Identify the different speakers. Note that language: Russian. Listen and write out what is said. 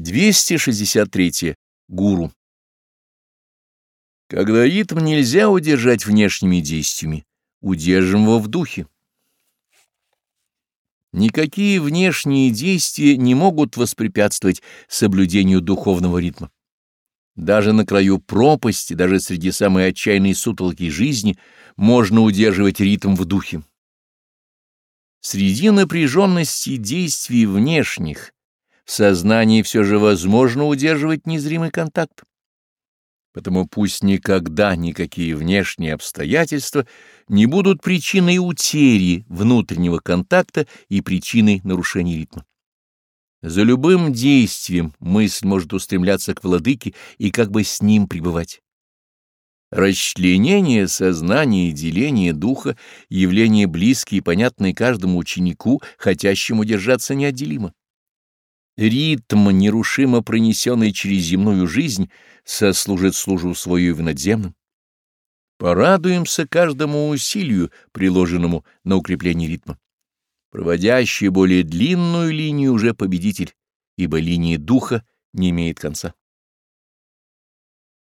Speaker 1: 263. Гуру. Когда ритм нельзя удержать внешними действиями, удержим его в духе. Никакие внешние действия не могут воспрепятствовать соблюдению духовного ритма. Даже на краю пропасти, даже среди самой отчаянной сутолки жизни можно удерживать ритм в духе. Среди напряженности действий внешних – сознании все же возможно удерживать незримый контакт. Потому пусть никогда никакие внешние обстоятельства не будут причиной утери внутреннего контакта и причиной нарушения ритма. За любым действием мысль может устремляться к владыке и как бы с ним пребывать. Расчленение сознания и деление духа — явление близкие и понятные каждому ученику, хотящему держаться неотделимо. Ритм, нерушимо пронесенный через земную жизнь, сослужит службу свою в надземном. Порадуемся каждому усилию, приложенному на укрепление ритма. Проводящий более длинную линию уже победитель, ибо линия духа не имеет конца.